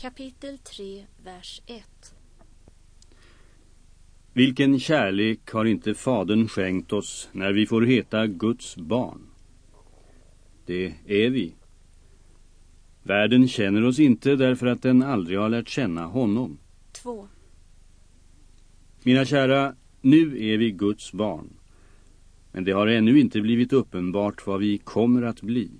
Kapitel 3, vers 1 Vilken kärlek har inte fadern skänkt oss när vi får heta Guds barn? Det är vi. Världen känner oss inte därför att den aldrig har lärt känna honom. 2 Mina kära, nu är vi Guds barn. Men det har ännu inte blivit uppenbart vad vi kommer att bli.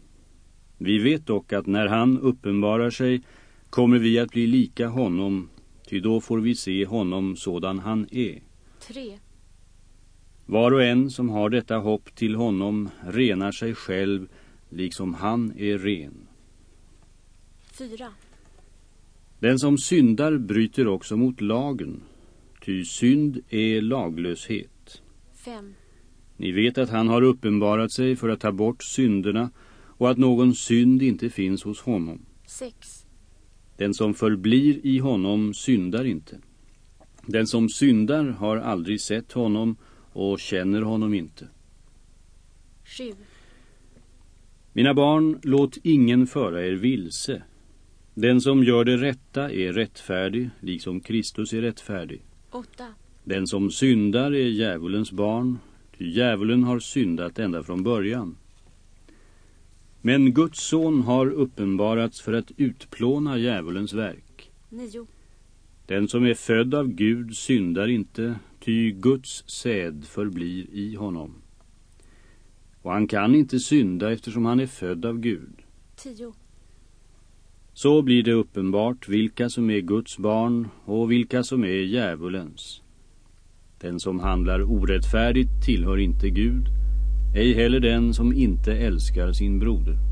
Vi vet dock att när han uppenbarar sig kommer vi att bli lika honom, ty då får vi se honom sådan han är. 3 Var och en som har detta hopp till honom renar sig själv liksom han är ren. 4 Den som syndar bryter också mot lagen, ty synd är laglöshet. 5 Ni vet att han har uppenbarat sig för att ta bort synderna och att någon synd inte finns hos honom. 6 Den som förblir i honom syndar inte. Den som syndar har aldrig sett honom och känner honom inte. 7 Mina barn, låt ingen föra er vilse. Den som gör det rätta är rättfärdig, liksom Kristus är rättfärdig. 8 Den som syndar är djävulens barn, ty djävulen har syndat ända från början. Men Guds son har uppenbarats för att utplåna djävulens verk. 9 Den som är född av Gud syndar inte, ty Guds säd förblir i honom. Och han kan inte synda eftersom han är född av Gud. 10 Så blir det uppenbart vilka som är Guds barn och vilka som är djävulens. Den som handlar orättfärdigt tillhör inte Gud, ej heller den som inte älskar sin broder.